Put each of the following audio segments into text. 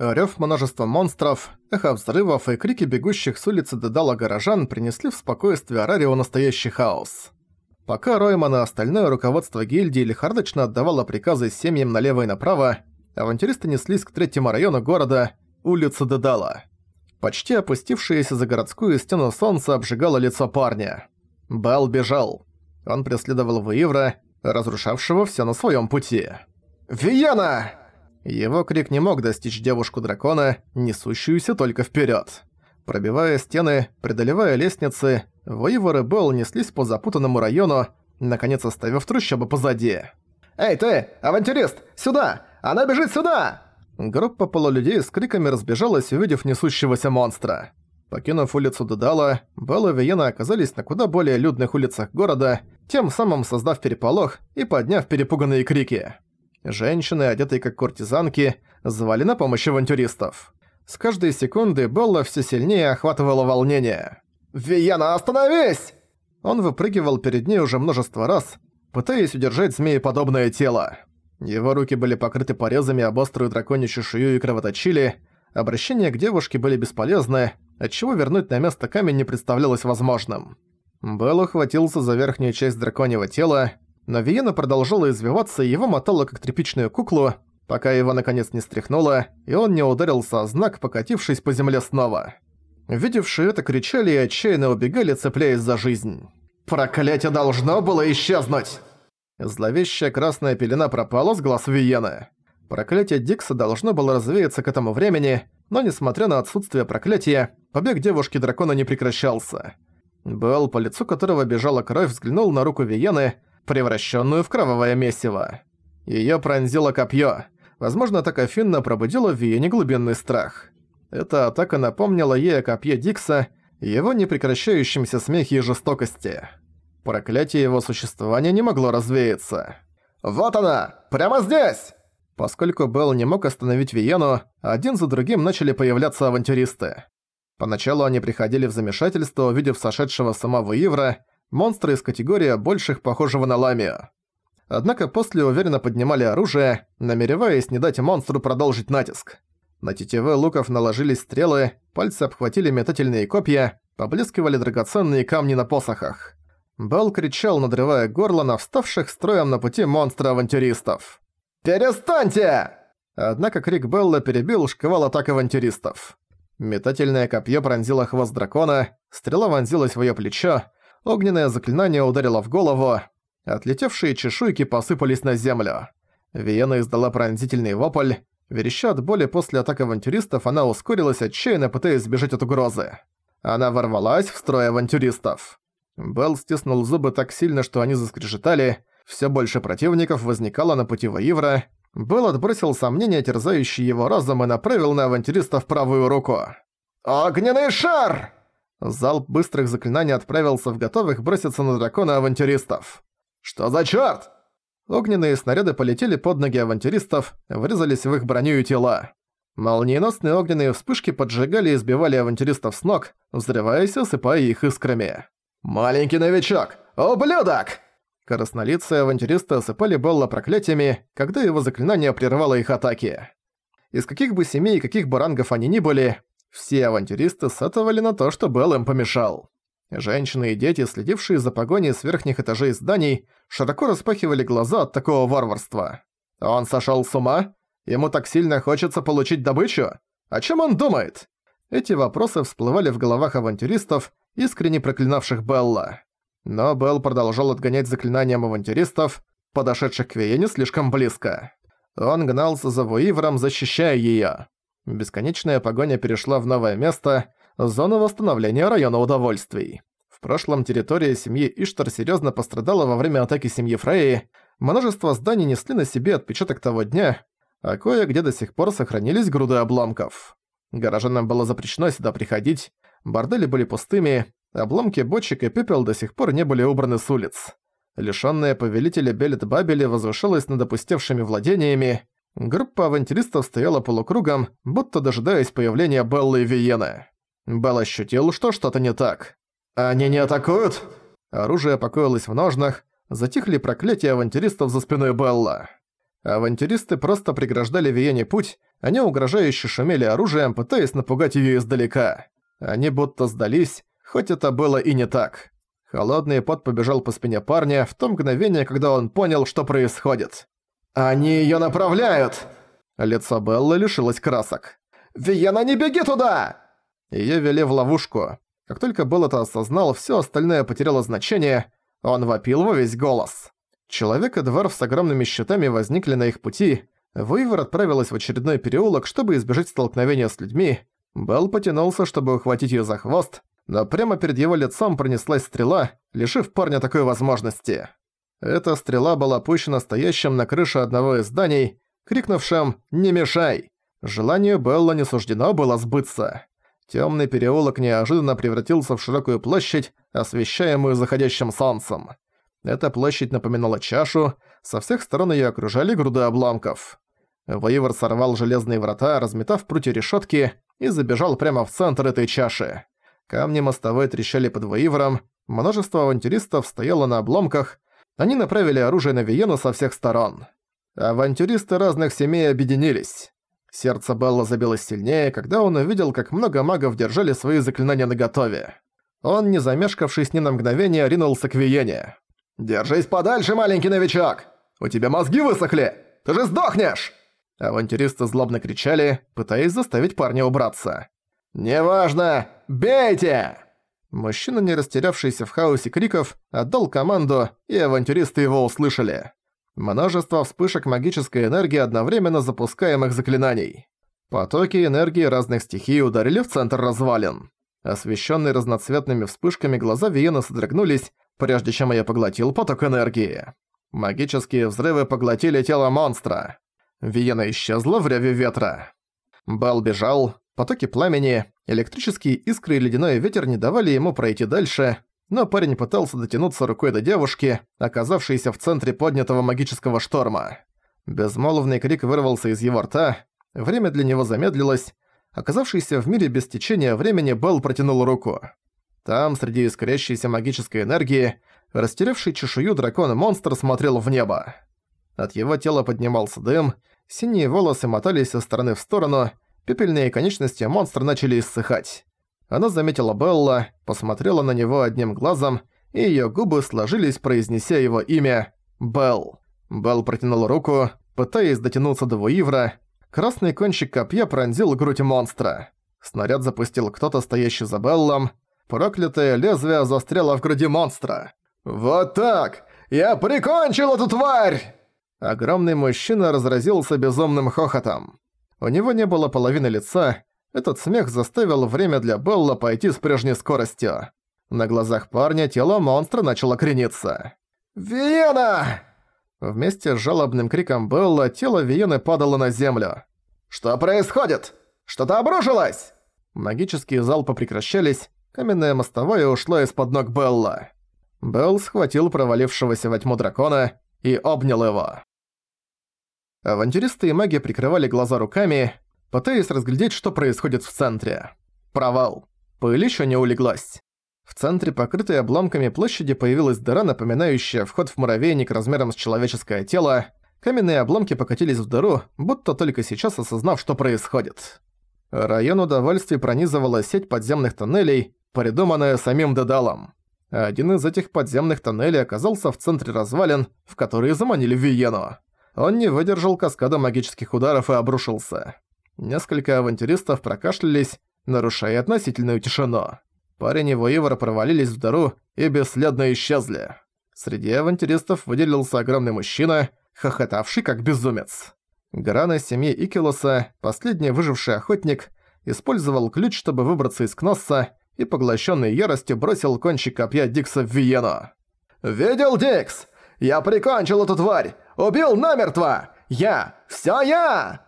Рёв множества монстров, эхо взрывов и крики бегущих с улицы Дедала горожан принесли в спокойствие Арарио настоящий хаос. Пока Ройман и остальное руководство гильдии лихорадочно отдавало приказы семьям налево и направо, авантюристы неслись к третьему району города, улице Дедала. Почти опустившееся за городскую стену солнца обжигало лицо парня. Бал бежал. Он преследовал Ваивра, разрушавшего все на своем пути. «Виена!» Его крик не мог достичь девушку-дракона, несущуюся только вперед. Пробивая стены, преодолевая лестницы, Ваивор и Белл неслись по запутанному району, наконец оставив трущобы позади. «Эй ты, авантюрист, сюда! Она бежит сюда!» Группа полулюдей с криками разбежалась, увидев несущегося монстра. Покинув улицу Дедала, Белл и Виена оказались на куда более людных улицах города, тем самым создав переполох и подняв перепуганные крики. Женщины, одетые как куртизанки, звали на помощь авантюристов. С каждой секунды Белла все сильнее охватывало волнение. «Виена, остановись!» Он выпрыгивал перед ней уже множество раз, пытаясь удержать змееподобное тело. Его руки были покрыты порезами об острую драконью чешую и кровоточили, обращения к девушке были бесполезны, отчего вернуть на место камень не представлялось возможным. Белл ухватился за верхнюю часть драконьего тела, но Виена продолжала извиваться и его мотала как тряпичную куклу, пока его наконец не стряхнуло, и он не ударился о знак, покатившись по земле снова. Видевшие это кричали и отчаянно убегали, цепляясь за жизнь. «Проклятие должно было исчезнуть!» Зловещая красная пелена пропала с глаз Виены. Проклятие Дикса должно было развеяться к этому времени, но несмотря на отсутствие проклятия, побег девушки-дракона не прекращался. Белл, по лицу которого бежала кровь, взглянул на руку Виены, превращенную в кровавое месиво. Её пронзило копье. Возможно, атака Финна пробудила в Виене глубинный страх. Эта атака напомнила ей о копье Дикса, его непрекращающемся смехе и жестокости. Проклятие его существования не могло развеяться. «Вот она! Прямо здесь!» Поскольку Белл не мог остановить Виену, один за другим начали появляться авантюристы. Поначалу они приходили в замешательство, увидев сошедшего самого Ивра, монстра из категории больших похожего на ламию. Однако после уверенно поднимали оружие, намереваясь не дать монстру продолжить натиск. На тетивы луков наложились стрелы, пальцы обхватили метательные копья, поблескивали драгоценные камни на посохах. Белл кричал, надрывая горло на вставших строем на пути монстра-авантюристов. «Перестаньте!» Однако крик Белла перебил шквал атак авантюристов. Метательное копье пронзило хвост дракона, стрела вонзилась в её плечо, огненное заклинание ударило в голову, отлетевшие чешуйки посыпались на землю. Виена издала пронзительный вопль, вереща от боли после атак авантюристов, она ускорилась, отчаянно пытаясь сбежать от угрозы. Она ворвалась в строй авантюристов. Белл стиснул зубы так сильно, что они заскрежетали, всё больше противников возникало на пути Ваивра, Белл отбросил сомнения, терзающие его разум, и направил на авантюристов правую руку. «Огненный шар!» Залп быстрых заклинаний отправился в готовых броситься на дракона авантюристов. «Что за чёрт?» Огненные снаряды полетели под ноги авантюристов, врезались в их броню и тела. Молниеносные огненные вспышки поджигали и сбивали авантюристов с ног, взрываясь и осыпая их искрами. «Маленький новичок! Ублюдок!» Краснолицые авантюристы осыпали Белла проклятиями, когда его заклинание прервало их атаки. Из каких бы семей и каких бы рангов они ни были, все авантюристы сетовали на то, что Белл им помешал. Женщины и дети, следившие за погоней с верхних этажей зданий, широко распахивали глаза от такого варварства. Он сошёл с ума? Ему так сильно хочется получить добычу? О чем он думает? Эти вопросы всплывали в головах авантюристов, искренне проклинавших Белла. Но Белл продолжал отгонять заклинанием авантюристов, подошедших к Виене слишком близко. Он гнался за Вуивром, защищая её. Бесконечная погоня перешла в новое место – зону восстановления района удовольствий. В прошлом территория семьи Иштар серьезно пострадала во время атаки семьи Фреи, множество зданий несли на себе отпечаток того дня, а кое-где до сих пор сохранились груды обломков. Горожанам было запрещено сюда приходить, бордели были пустыми, обломки бочек и пепел до сих пор не были убраны с улиц. Лишённая повелителя Белет Бабели возвышалась над опустевшими владениями, Группа авантюристов стояла полукругом, будто дожидаясь появления Беллы и Виены. Белл ощутил, что что-то не так. «Они не атакуют?» Оружие покоилось в ножнах, затихли проклятия авантюристов за спиной Белла. Авантюристы просто преграждали Виене путь, они угрожающе шумели оружием, пытаясь напугать её издалека. Они будто сдались, хоть это было и не так. Холодный пот побежал по спине парня в то мгновение, когда он понял, что происходит. «Они её направляют!» Лицо Беллы лишилось красок. «Виена, не беги туда!» Её вели в ловушку. Как только Белл это осознал, всё остальное потеряло значение, он вопил во весь голос. Человек и дворф с огромными щитами возникли на их пути. Вейвер отправилась в очередной переулок, чтобы избежать столкновения с людьми. Белл потянулся, чтобы ухватить её за хвост, но прямо перед его лицом пронеслась стрела, лишив парня такой возможности. Эта стрела была пущена стоящим на крыше одного из зданий, крикнувшим «Не мешай!». Желанию Белла не суждено было сбыться. Темный переулок неожиданно превратился в широкую площадь, освещаемую заходящим солнцем. Эта площадь напоминала чашу, со всех сторон ее окружали груды обломков. Воивор сорвал железные врата, разметав прутья решетки, и забежал прямо в центр этой чаши. Камни мостовой трещали под Воивором, множество авантюристов стояло на обломках, они направили оружие на Виену со всех сторон. Авантюристы разных семей объединились. Сердце Белла забилось сильнее, когда он увидел, как много магов держали свои заклинания наготове. Он, не замешкавшись ни на мгновение, ринулся к Виене. «Держись подальше, маленький новичок! У тебя мозги высохли! Ты же сдохнешь!» Авантюристы злобно кричали, пытаясь заставить парня убраться. «Неважно! Бейте!» Мужчина, не растерявшийся в хаосе криков, отдал команду, и авантюристы его услышали. Множество вспышек магической энергии одновременно запускаемых заклинаний. Потоки энергии разных стихий ударили в центр развалин. Освещенные разноцветными вспышками глаза Виена содрогнулись, прежде чем я поглотил поток энергии. Магические взрывы поглотили тело монстра. Виена исчезла в реве ветра. Бал бежал, потоки пламени, электрические искры и ледяной ветер не давали ему пройти дальше, но парень пытался дотянуться рукой до девушки, оказавшейся в центре поднятого магического шторма. Безмолвный крик вырвался из его рта, время для него замедлилось. Оказавшийся в мире без течения времени, Белл протянул руку. Там, среди искрящейся магической энергии, растерявший чешую дракона-монстр смотрел в небо. От его тела поднимался дым, синие волосы мотались со стороны в сторону, пепельные конечности монстра начали иссыхать. Она заметила Белла, посмотрела на него одним глазом, и её губы сложились, произнеся его имя «Белл». Белл протянул руку, пытаясь дотянуться до Вуивра. Красный кончик копья пронзил грудь монстра. Снаряд запустил кто-то, стоящий за Беллом. Проклятое лезвие застряло в груди монстра. «Вот так! Я прикончил эту тварь!» Огромный мужчина разразился безумным хохотом. У него не было половины лица, этот смех заставил время для Белла пойти с прежней скоростью. На глазах парня тело монстра начало крениться. «Виена!» Вместе с жалобным криком Белла тело Виены падало на землю. «Что происходит? Что-то обрушилось!» Магические залпы прекращались, каменная мостовая ушла из-под ног Белла. Белл схватил провалившегося во тьму дракона и обнял его. Авантюристы и маги прикрывали глаза руками, пытаясь разглядеть, что происходит в центре. Провал. Пыль ещё не улеглась. В центре, покрытой обломками площади, появилась дыра, напоминающая вход в муравейник размером с человеческое тело. Каменные обломки покатились в дыру, будто только сейчас осознав, что происходит. Район удовольствий пронизывала сеть подземных тоннелей, придуманная самим Дедалом. Один из этих подземных тоннелей оказался в центре развалин, в которые заманили Виену. Он не выдержал каскада магических ударов и обрушился. Несколько авантюристов прокашлялись, нарушая относительную тишину. Парень и Воивор провалились в дыру и бесследно исчезли. Среди авантюристов выделился огромный мужчина, хохотавший как безумец. Грана семьи Икилоса, последний выживший охотник, использовал ключ, чтобы выбраться из Кносса, и поглощенный яростью бросил кончик копья Дикса в Виену. «Видел, Дикс? Я прикончил эту тварь! Убил намертво! Я! Всё я!»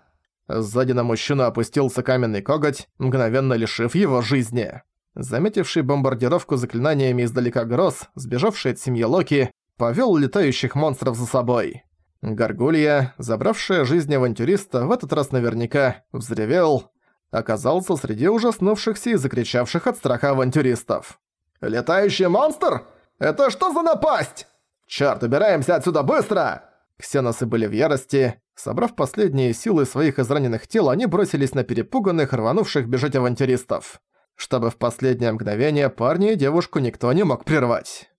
Сзади на мужчину опустился каменный коготь, мгновенно лишив его жизни. Заметивший бомбардировку заклинаниями издалека Гросс, сбежавший от семьи Локи, повёл летающих монстров за собой. Гаргулья, забравшая жизнь авантюриста, в этот раз наверняка взревел, оказался среди ужаснувшихся и закричавших от страха авантюристов. «Летающий монстр? Это что за напасть? Чёрт, убираемся отсюда быстро!» Ксеносы были в ярости. Собрав последние силы своих израненных тел, они бросились на перепуганных, рванувших бежать авантюристов. Чтобы в последнее мгновение парня и девушку никто не мог прервать.